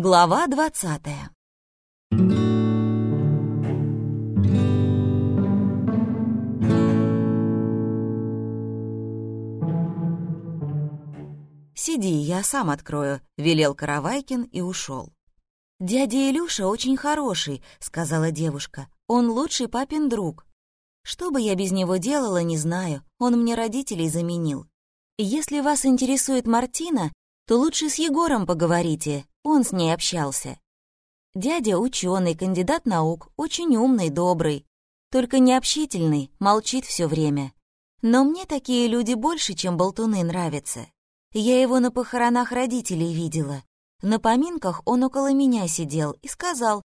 Глава двадцатая. «Сиди, я сам открою», — велел Каравайкин и ушел. «Дядя Илюша очень хороший», — сказала девушка. «Он лучший папин друг. Что бы я без него делала, не знаю. Он мне родителей заменил. Если вас интересует Мартина, то лучше с Егором поговорите, он с ней общался. Дядя ученый, кандидат наук, очень умный, добрый. Только необщительный, молчит все время. Но мне такие люди больше, чем болтуны, нравятся. Я его на похоронах родителей видела. На поминках он около меня сидел и сказал,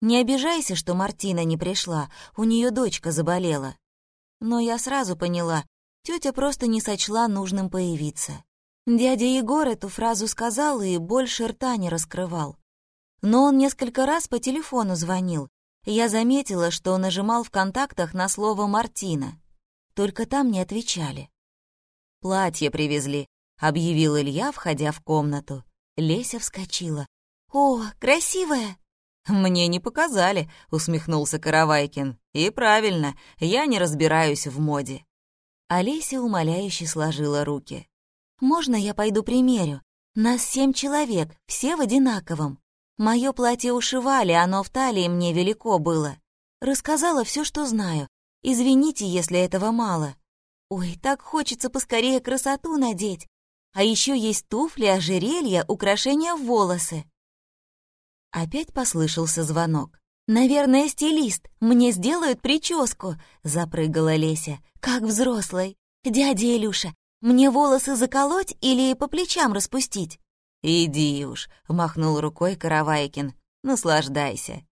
«Не обижайся, что Мартина не пришла, у нее дочка заболела». Но я сразу поняла, тетя просто не сочла нужным появиться. Дядя Егор эту фразу сказал и больше рта не раскрывал. Но он несколько раз по телефону звонил. Я заметила, что он нажимал в контактах на слово «Мартина». Только там не отвечали. «Платье привезли», — объявил Илья, входя в комнату. Леся вскочила. «О, красивая!» «Мне не показали», — усмехнулся Каравайкин. «И правильно, я не разбираюсь в моде». Олеся умоляюще сложила руки. «Можно я пойду примерю? Нас семь человек, все в одинаковом. Мое платье ушивали, оно в талии мне велико было. Рассказала все, что знаю. Извините, если этого мало. Ой, так хочется поскорее красоту надеть. А еще есть туфли, ожерелья, украшения в волосы». Опять послышался звонок. «Наверное, стилист. Мне сделают прическу», — запрыгала Леся. «Как взрослой. Дядя Илюша, мне волосы заколоть или по плечам распустить?» «Иди уж», — махнул рукой Каравайкин. «Наслаждайся.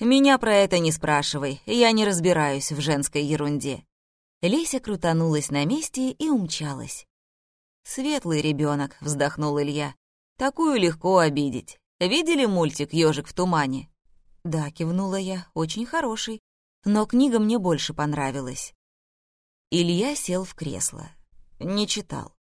Меня про это не спрашивай, я не разбираюсь в женской ерунде». Леся крутанулась на месте и умчалась. «Светлый ребенок, вздохнул Илья. «Такую легко обидеть. Видели мультик «Ежик в тумане»?» «Да», — кивнула я, — «очень хороший. Но книга мне больше понравилась». Илья сел в кресло. Не читал.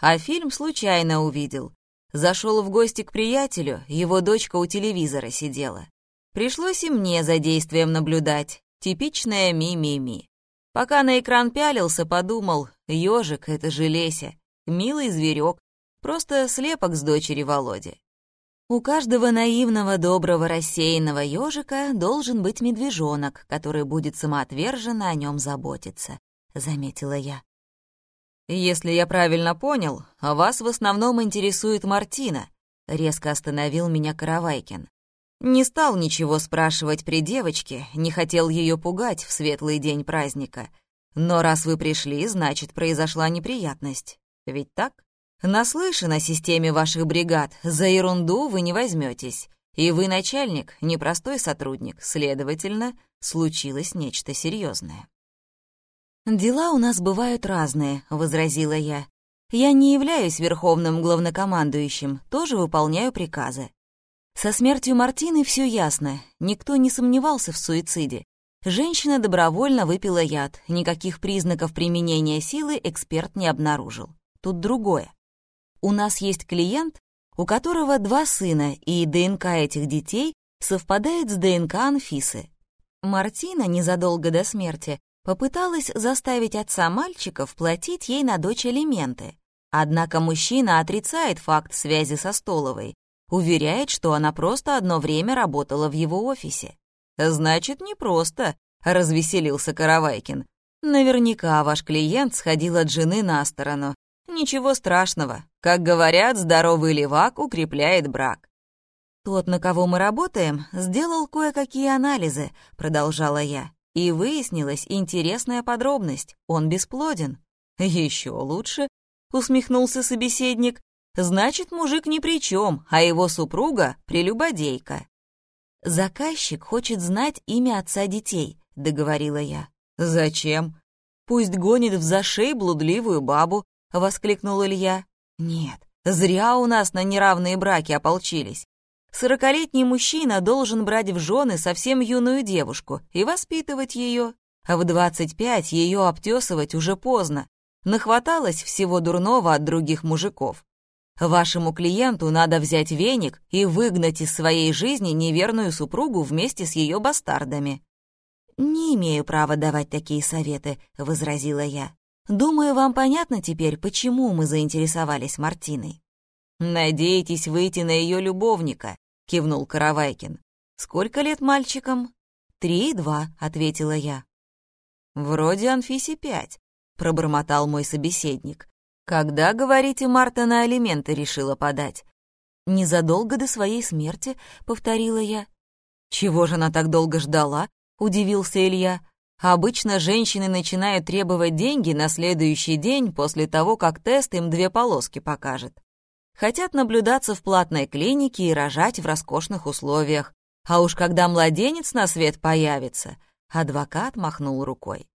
А фильм случайно увидел. Зашел в гости к приятелю, его дочка у телевизора сидела. Пришлось и мне за действием наблюдать. Типичная ми-ми-ми. Пока на экран пялился, подумал, ежик — это же Леся, милый зверек, просто слепок с дочери Володи. У каждого наивного, доброго, рассеянного ежика должен быть медвежонок, который будет самоотверженно о нем заботиться, заметила я. «Если я правильно понял, вас в основном интересует Мартина», — резко остановил меня Каравайкин. Не стал ничего спрашивать при девочке, не хотел ее пугать в светлый день праздника. Но раз вы пришли, значит, произошла неприятность. Ведь так? Наслышан о системе ваших бригад, за ерунду вы не возьметесь. И вы начальник, непростой сотрудник, следовательно, случилось нечто серьезное. «Дела у нас бывают разные», — возразила я. «Я не являюсь верховным главнокомандующим, тоже выполняю приказы. Со смертью Мартины все ясно, никто не сомневался в суициде. Женщина добровольно выпила яд, никаких признаков применения силы эксперт не обнаружил. Тут другое. У нас есть клиент, у которого два сына, и ДНК этих детей совпадает с ДНК Анфисы. Мартина незадолго до смерти попыталась заставить отца мальчиков платить ей на дочь алименты. Однако мужчина отрицает факт связи со Столовой, уверяет, что она просто одно время работала в его офисе. «Значит, не просто», — развеселился Каравайкин. «Наверняка ваш клиент сходил от жены на сторону. Ничего страшного. Как говорят, здоровый левак укрепляет брак». «Тот, на кого мы работаем, сделал кое-какие анализы», — продолжала я. И выяснилась интересная подробность. Он бесплоден. Еще лучше, усмехнулся собеседник. Значит, мужик ни при чем, а его супруга — прелюбодейка. «Заказчик хочет знать имя отца детей», — договорила я. «Зачем? Пусть гонит в зашей блудливую бабу», — воскликнул Илья. «Нет, зря у нас на неравные браки ополчились. Сорокалетний мужчина должен брать в жены совсем юную девушку и воспитывать ее, а в 25 ее обтесывать уже поздно. Нахваталось всего дурного от других мужиков. Вашему клиенту надо взять веник и выгнать из своей жизни неверную супругу вместе с ее бастардами». «Не имею права давать такие советы», — возразила я. «Думаю, вам понятно теперь, почему мы заинтересовались Мартиной». «Надеетесь выйти на ее любовника», — кивнул Каравайкин. «Сколько лет мальчикам?» «Три и два», — ответила я. «Вроде Анфисе пять», — пробормотал мой собеседник. «Когда, говорите, Марта на алименты решила подать?» «Незадолго до своей смерти», — повторила я. «Чего же она так долго ждала?» — удивился Илья. «Обычно женщины начинают требовать деньги на следующий день после того, как тест им две полоски покажет хотят наблюдаться в платной клинике и рожать в роскошных условиях. А уж когда младенец на свет появится, адвокат махнул рукой.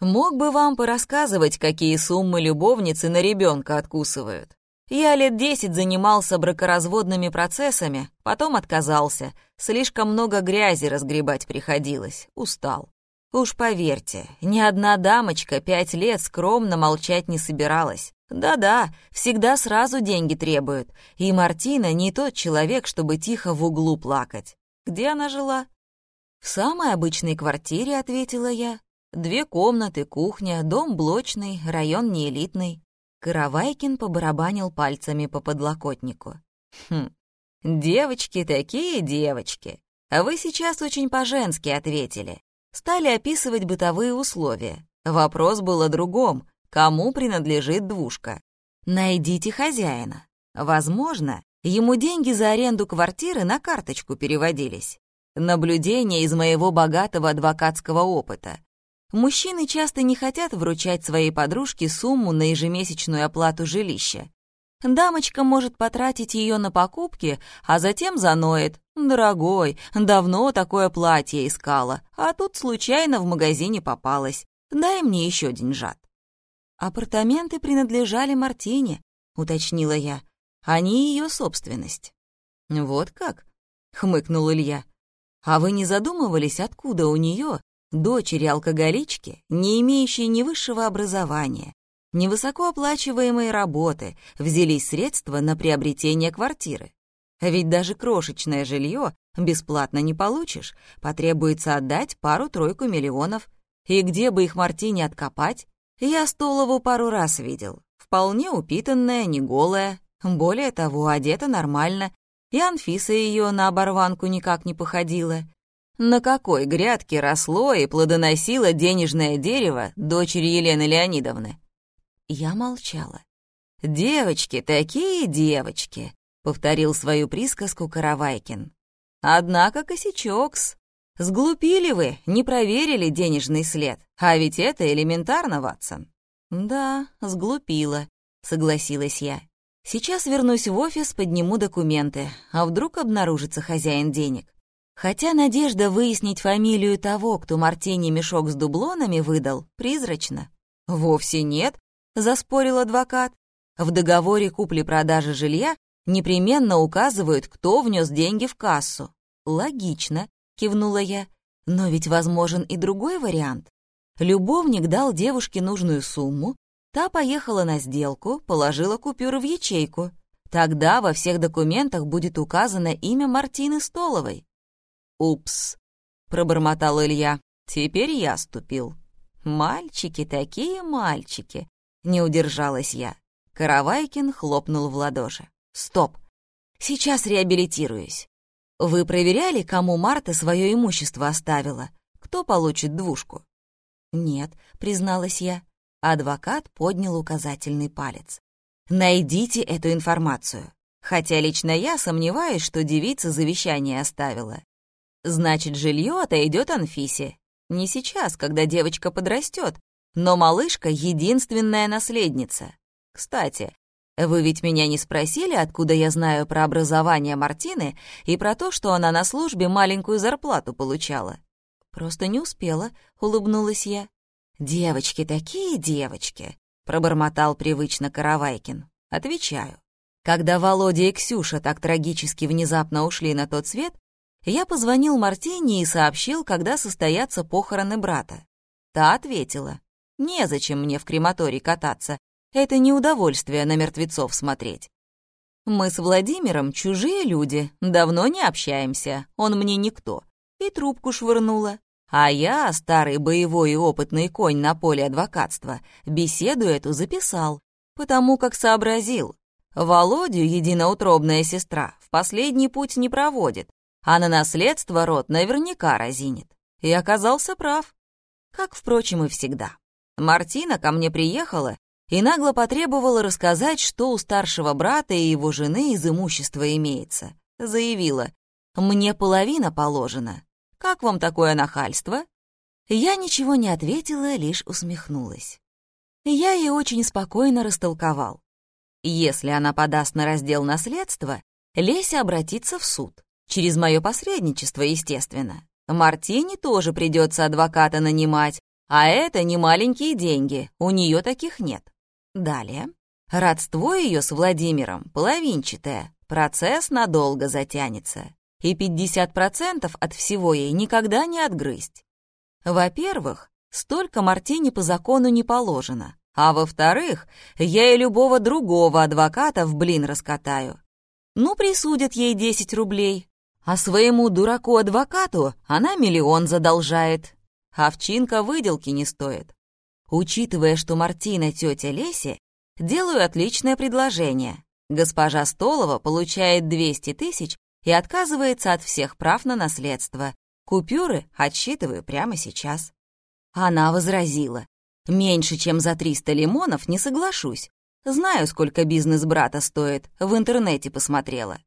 Мог бы вам порассказывать, какие суммы любовницы на ребенка откусывают. Я лет десять занимался бракоразводными процессами, потом отказался. Слишком много грязи разгребать приходилось, устал. Уж поверьте, ни одна дамочка пять лет скромно молчать не собиралась. Да-да, всегда сразу деньги требуют. И Мартина не тот человек, чтобы тихо в углу плакать. Где она жила? В самой обычной квартире, ответила я. Две комнаты, кухня, дом блочный, район неэлитный. Каравайкин побарабанил пальцами по подлокотнику. Хм, девочки такие девочки. А вы сейчас очень по-женски ответили. Стали описывать бытовые условия. Вопрос был о другом кому принадлежит двушка. Найдите хозяина. Возможно, ему деньги за аренду квартиры на карточку переводились. Наблюдение из моего богатого адвокатского опыта. Мужчины часто не хотят вручать своей подружке сумму на ежемесячную оплату жилища. Дамочка может потратить ее на покупки, а затем заноет. «Дорогой, давно такое платье искала, а тут случайно в магазине попалась. Дай мне еще деньжат». «Апартаменты принадлежали Мартине», — уточнила я. «Они ее собственность». «Вот как?» — хмыкнул Илья. «А вы не задумывались, откуда у нее, дочери-алкоголички, не имеющей ни высшего образования, ни высокооплачиваемой работы, взялись средства на приобретение квартиры? Ведь даже крошечное жилье бесплатно не получишь, потребуется отдать пару-тройку миллионов. И где бы их Мартине откопать? Я Столову пару раз видел. Вполне упитанная, не голая. Более того, одета нормально. И Анфиса ее на оборванку никак не походила. На какой грядке росло и плодоносило денежное дерево дочери Елены Леонидовны? Я молчала. «Девочки, такие девочки», — повторил свою присказку Каравайкин. «Однако косячокс. Сглупили вы, не проверили денежный след. А ведь это элементарно, Ватсон. Да, сглупила, согласилась я. Сейчас вернусь в офис, подниму документы, а вдруг обнаружится хозяин денег. Хотя надежда выяснить фамилию того, кто Мартини мешок с дублонами выдал, призрачна. Вовсе нет, заспорил адвокат. В договоре купли-продажи жилья непременно указывают, кто внес деньги в кассу. Логично, кивнула я. Но ведь возможен и другой вариант. Любовник дал девушке нужную сумму, та поехала на сделку, положила купюру в ячейку. Тогда во всех документах будет указано имя Мартины Столовой. «Упс», — пробормотал Илья, — «теперь я ступил». «Мальчики, такие мальчики!» — не удержалась я. Каравайкин хлопнул в ладоши. «Стоп! Сейчас реабилитируюсь. Вы проверяли, кому Марта свое имущество оставила? Кто получит двушку?» «Нет», — призналась я. Адвокат поднял указательный палец. «Найдите эту информацию. Хотя лично я сомневаюсь, что девица завещание оставила. Значит, жилье отойдет Анфисе. Не сейчас, когда девочка подрастет, но малышка — единственная наследница. Кстати, вы ведь меня не спросили, откуда я знаю про образование Мартины и про то, что она на службе маленькую зарплату получала? Просто не успела, улыбнулась я. Девочки такие девочки, пробормотал привычно Каравайкин. Отвечаю. Когда Володя и Ксюша так трагически внезапно ушли на тот свет, я позвонил Мартине и сообщил, когда состоятся похороны брата. Та ответила, «Незачем мне в крематорий кататься, это не удовольствие на мертвецов смотреть. Мы с Владимиром чужие люди, давно не общаемся, он мне никто. И трубку швырнула. А я, старый боевой и опытный конь на поле адвокатства, беседу эту записал, потому как сообразил. Володю, единоутробная сестра, в последний путь не проводит, а на наследство род наверняка разинет. И оказался прав. Как, впрочем, и всегда. Мартина ко мне приехала и нагло потребовала рассказать, что у старшего брата и его жены из имущества имеется. Заявила, «Мне половина положена. Как вам такое нахальство?» Я ничего не ответила, лишь усмехнулась. Я ей очень спокойно растолковал. Если она подаст на раздел наследства, Леся обратится в суд. Через мое посредничество, естественно. Мартине тоже придется адвоката нанимать, а это не маленькие деньги, у нее таких нет. Далее. Родство ее с Владимиром половинчатое, процесс надолго затянется, и 50% от всего ей никогда не отгрызть. Во-первых, столько Мартине по закону не положено, а во-вторых, я и любого другого адвоката в блин раскатаю. Ну, присудят ей 10 рублей, а своему дураку-адвокату она миллион задолжает. Овчинка выделки не стоит. Учитывая, что Мартина тетя Леси, делаю отличное предложение. Госпожа Столова получает 200 тысяч и отказывается от всех прав на наследство. Купюры отсчитываю прямо сейчас. Она возразила. Меньше, чем за 300 лимонов не соглашусь. Знаю, сколько бизнес брата стоит, в интернете посмотрела.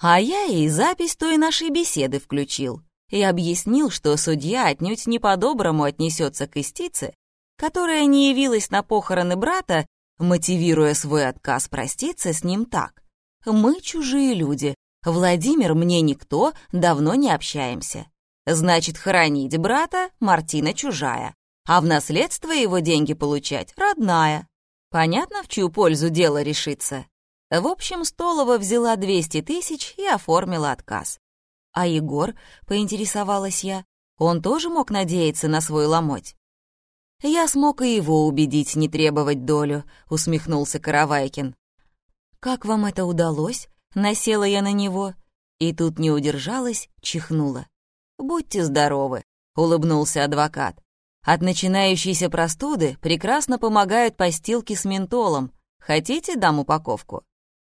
А я ей запись той нашей беседы включил и объяснил, что судья отнюдь не по-доброму отнесется к истице, которая не явилась на похороны брата, мотивируя свой отказ проститься с ним так. «Мы чужие люди. Владимир мне никто, давно не общаемся. Значит, хоронить брата Мартина чужая, а в наследство его деньги получать родная. Понятно, в чью пользу дело решится?» В общем, Столова взяла 200 тысяч и оформила отказ. А Егор, поинтересовалась я, он тоже мог надеяться на свой ломоть? «Я смог и его убедить не требовать долю», — усмехнулся Каравайкин. «Как вам это удалось?» — насела я на него. И тут не удержалась, чихнула. «Будьте здоровы», — улыбнулся адвокат. «От начинающейся простуды прекрасно помогают постилки с ментолом. Хотите, дам упаковку?»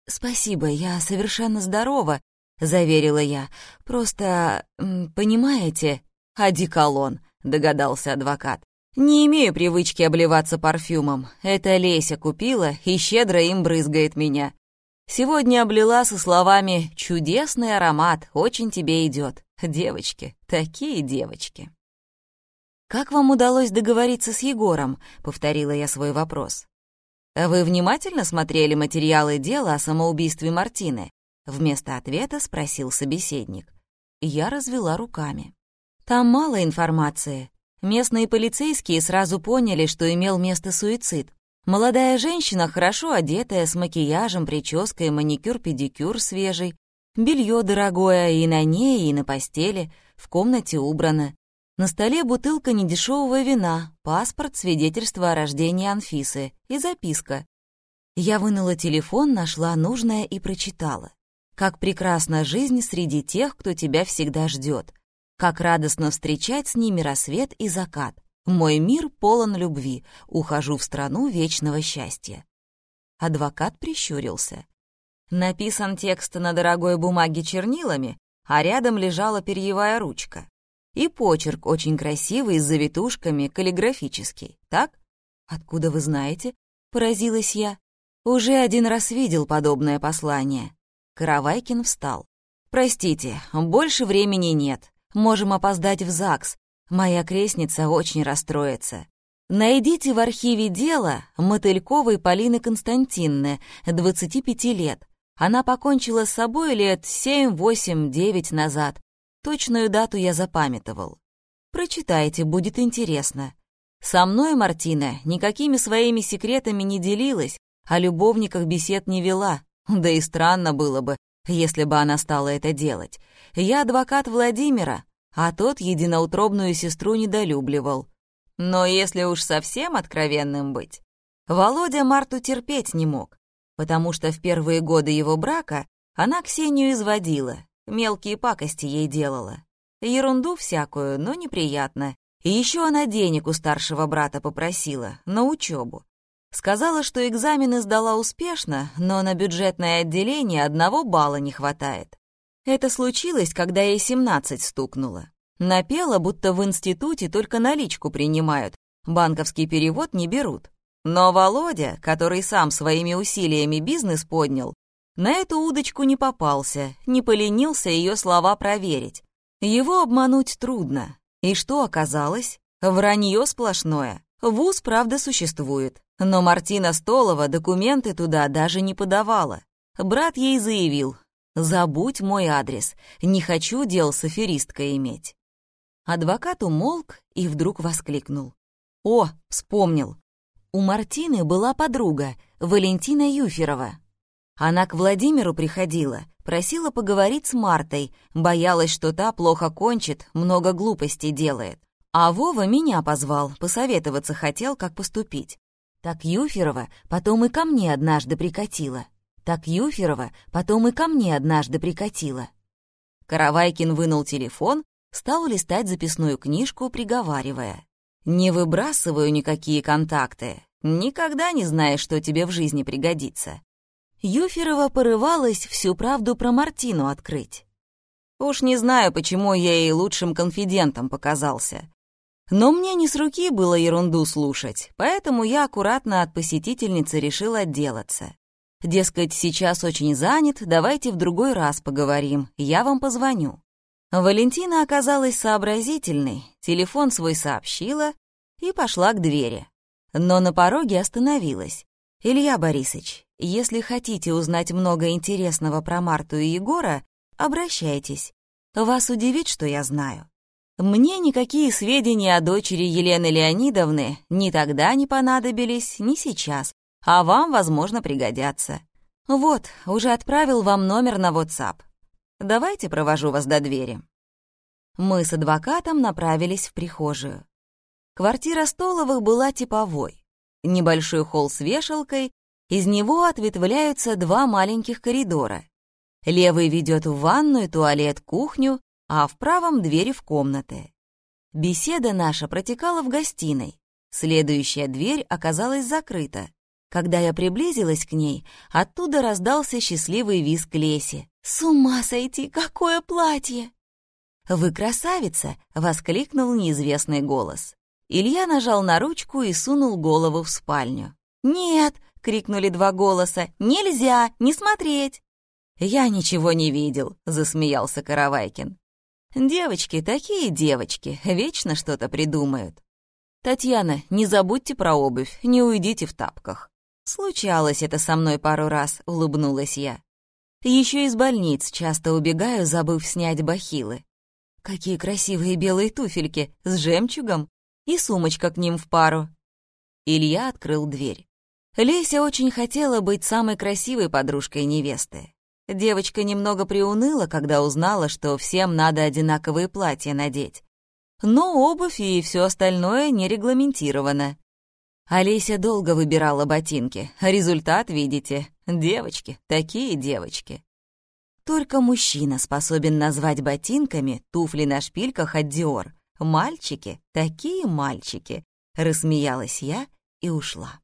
«Спасибо, я совершенно здорова», — заверила я. «Просто, понимаете...» «Одеколон», — догадался адвокат. «Не имею привычки обливаться парфюмом. Это Леся купила и щедро им брызгает меня. Сегодня облила со словами «Чудесный аромат, очень тебе идет». Девочки, такие девочки. «Как вам удалось договориться с Егором?» — повторила я свой вопрос. «Вы внимательно смотрели материалы дела о самоубийстве Мартины?» Вместо ответа спросил собеседник. Я развела руками. «Там мало информации. Местные полицейские сразу поняли, что имел место суицид. Молодая женщина, хорошо одетая, с макияжем, прической, маникюр-педикюр свежий, белье дорогое и на ней, и на постели, в комнате убрано. На столе бутылка недешевого вина, паспорт, свидетельство о рождении Анфисы и записка. Я вынула телефон, нашла нужное и прочитала. «Как прекрасна жизнь среди тех, кто тебя всегда ждет. Как радостно встречать с ними рассвет и закат. Мой мир полон любви. Ухожу в страну вечного счастья. Адвокат прищурился. Написан текст на дорогой бумаге чернилами, а рядом лежала перьевая ручка. И почерк очень красивый, с завитушками, каллиграфический, так? Откуда вы знаете? Поразилась я. Уже один раз видел подобное послание. Каравайкин встал. «Простите, больше времени нет. Можем опоздать в ЗАГС. Моя крестница очень расстроится. Найдите в архиве дело Мотыльковой Полины Константинны, 25 лет. Она покончила с собой лет 7, 8, 9 назад. Точную дату я запамятовал. Прочитайте, будет интересно. Со мной Мартина никакими своими секретами не делилась, о любовниках бесед не вела. Да и странно было бы, если бы она стала это делать. Я адвокат Владимира, а тот единоутробную сестру недолюбливал. Но если уж совсем откровенным быть, Володя Марту терпеть не мог. потому что в первые годы его брака она Ксению изводила, мелкие пакости ей делала. Ерунду всякую, но неприятно. И еще она денег у старшего брата попросила, на учебу. Сказала, что экзамены сдала успешно, но на бюджетное отделение одного балла не хватает. Это случилось, когда ей 17 стукнуло. Напела, будто в институте только наличку принимают, банковский перевод не берут. Но Володя, который сам своими усилиями бизнес поднял, на эту удочку не попался, не поленился ее слова проверить. Его обмануть трудно. И что оказалось? Вранье сплошное. Вуз, правда, существует. Но Мартина Столова документы туда даже не подавала. Брат ей заявил, «Забудь мой адрес, не хочу дел с аферисткой иметь». Адвокат умолк и вдруг воскликнул. «О, вспомнил. У Мартины была подруга, Валентина Юферова. Она к Владимиру приходила, просила поговорить с Мартой, боялась, что та плохо кончит, много глупостей делает. А Вова меня позвал, посоветоваться хотел, как поступить. Так Юферова потом и ко мне однажды прикатила. Так Юферова потом и ко мне однажды прикатила. Каравайкин вынул телефон стал листать записную книжку, приговаривая. «Не выбрасываю никакие контакты. Никогда не знаешь, что тебе в жизни пригодится». Юферова порывалась всю правду про Мартину открыть. Уж не знаю, почему я ей лучшим конфидентом показался. Но мне не с руки было ерунду слушать, поэтому я аккуратно от посетительницы решил отделаться. Дескать, сейчас очень занят, давайте в другой раз поговорим, я вам позвоню. Валентина оказалась сообразительной, телефон свой сообщила и пошла к двери. Но на пороге остановилась. «Илья Борисович, если хотите узнать много интересного про Марту и Егора, обращайтесь. Вас удивит, что я знаю. Мне никакие сведения о дочери Елены Леонидовны ни тогда не понадобились, ни сейчас, а вам, возможно, пригодятся. Вот, уже отправил вам номер на WhatsApp. Давайте провожу вас до двери». Мы с адвокатом направились в прихожую. Квартира Столовых была типовой. Небольшой холл с вешалкой, из него ответвляются два маленьких коридора. Левый ведет в ванную, туалет, кухню, а в правом — двери в комнаты. Беседа наша протекала в гостиной. Следующая дверь оказалась закрыта. Когда я приблизилась к ней, оттуда раздался счастливый визг Леси. «С ума сойти, какое платье!» «Вы красавица!» — воскликнул неизвестный голос. Илья нажал на ручку и сунул голову в спальню. «Нет!» — крикнули два голоса. «Нельзя! Не смотреть!» «Я ничего не видел», — засмеялся Каравайкин. «Девочки, такие девочки, вечно что-то придумают». «Татьяна, не забудьте про обувь, не уйдите в тапках». «Случалось это со мной пару раз», — улыбнулась я. Еще из больниц часто убегаю, забыв снять бахилы. Какие красивые белые туфельки с жемчугом и сумочка к ним в пару. Илья открыл дверь. Леся очень хотела быть самой красивой подружкой невесты. Девочка немного приуныла, когда узнала, что всем надо одинаковые платья надеть. Но обувь и все остальное не регламентировано. Олеся долго выбирала ботинки. Результат видите. Девочки, такие девочки. Только мужчина способен назвать ботинками туфли на шпильках от Диор. Мальчики, такие мальчики. Рассмеялась я и ушла.